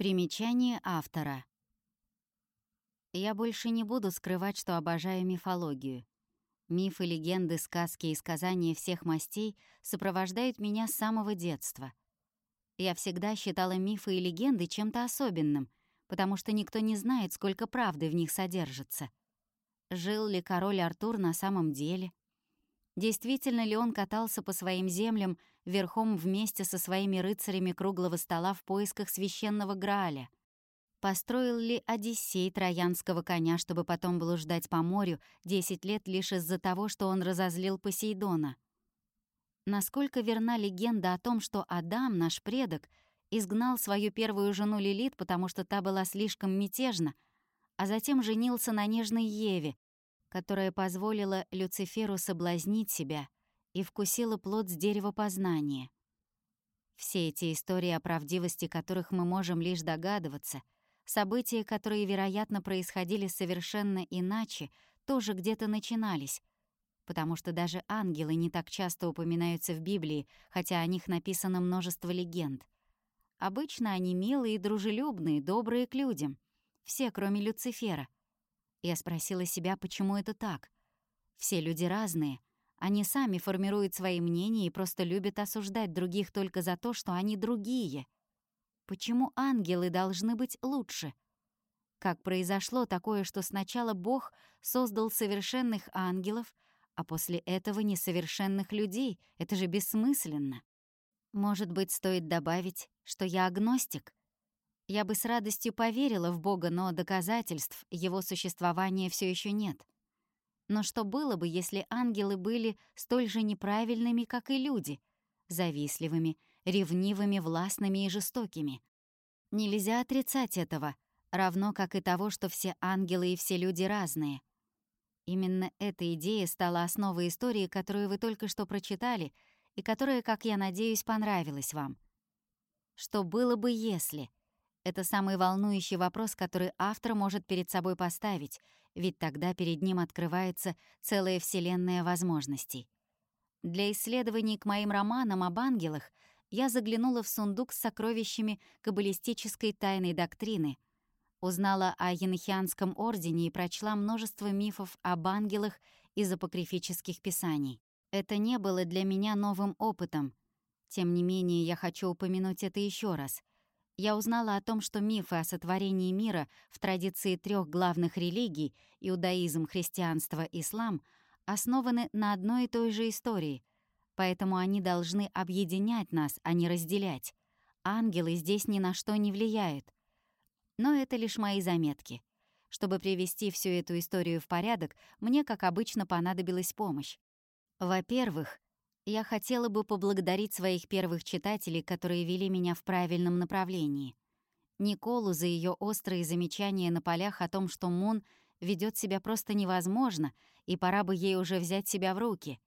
Примечание автора. Я больше не буду скрывать, что обожаю мифологию. Мифы, легенды, сказки и сказания всех мастей сопровождают меня с самого детства. Я всегда считала мифы и легенды чем-то особенным, потому что никто не знает, сколько правды в них содержится. Жил ли король Артур на самом деле? Действительно ли он катался по своим землям верхом вместе со своими рыцарями круглого стола в поисках священного Грааля? Построил ли Одиссей троянского коня, чтобы потом блуждать по морю 10 лет лишь из-за того, что он разозлил Посейдона? Насколько верна легенда о том, что Адам, наш предок, изгнал свою первую жену Лилит, потому что та была слишком мятежна, а затем женился на нежной Еве, которая позволила Люциферу соблазнить себя и вкусила плод с дерева познания. Все эти истории, о правдивости которых мы можем лишь догадываться, события, которые, вероятно, происходили совершенно иначе, тоже где-то начинались, потому что даже ангелы не так часто упоминаются в Библии, хотя о них написано множество легенд. Обычно они милые дружелюбные, добрые к людям. Все, кроме Люцифера — я спросила себя, почему это так. Все люди разные. Они сами формируют свои мнения и просто любят осуждать других только за то, что они другие. Почему ангелы должны быть лучше? Как произошло такое, что сначала Бог создал совершенных ангелов, а после этого несовершенных людей? Это же бессмысленно. Может быть, стоит добавить, что я агностик? Я бы с радостью поверила в Бога, но доказательств его существования все еще нет. Но что было бы, если ангелы были столь же неправильными, как и люди, завистливыми, ревнивыми, властными и жестокими? Нельзя отрицать этого, равно как и того, что все ангелы и все люди разные. Именно эта идея стала основой истории, которую вы только что прочитали, и которая, как я надеюсь, понравилась вам. Что было бы, если... Это самый волнующий вопрос, который автор может перед собой поставить, ведь тогда перед ним открывается целая вселенная возможностей. Для исследований к моим романам об ангелах я заглянула в сундук с сокровищами каббалистической тайной доктрины, узнала о Янхианском ордене и прочла множество мифов об ангелах из апокрифических писаний. Это не было для меня новым опытом. Тем не менее, я хочу упомянуть это еще раз — я узнала о том, что мифы о сотворении мира в традиции трех главных религий — иудаизм, христианство, ислам — основаны на одной и той же истории, поэтому они должны объединять нас, а не разделять. Ангелы здесь ни на что не влияют. Но это лишь мои заметки. Чтобы привести всю эту историю в порядок, мне, как обычно, понадобилась помощь. Во-первых, я хотела бы поблагодарить своих первых читателей, которые вели меня в правильном направлении. Николу за ее острые замечания на полях о том, что Мун ведет себя просто невозможно, и пора бы ей уже взять себя в руки.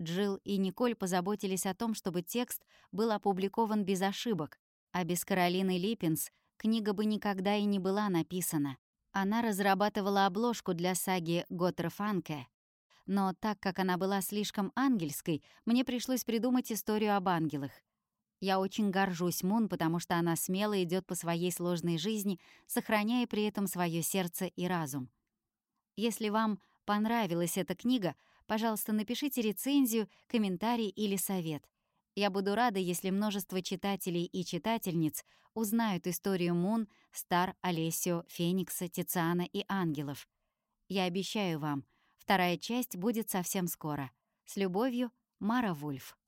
Джилл и Николь позаботились о том, чтобы текст был опубликован без ошибок, а без Каролины Липпинс книга бы никогда и не была написана. Она разрабатывала обложку для саги Готтер Фанке, но так как она была слишком ангельской, мне пришлось придумать историю об ангелах. Я очень горжусь Мун, потому что она смело идет по своей сложной жизни, сохраняя при этом свое сердце и разум. Если вам понравилась эта книга, пожалуйста, напишите рецензию, комментарий или совет. Я буду рада, если множество читателей и читательниц узнают историю Мун, Стар, Олесио, Феникса, Тициана и ангелов. Я обещаю вам — Вторая часть будет совсем скоро. С любовью, Мара Вульф.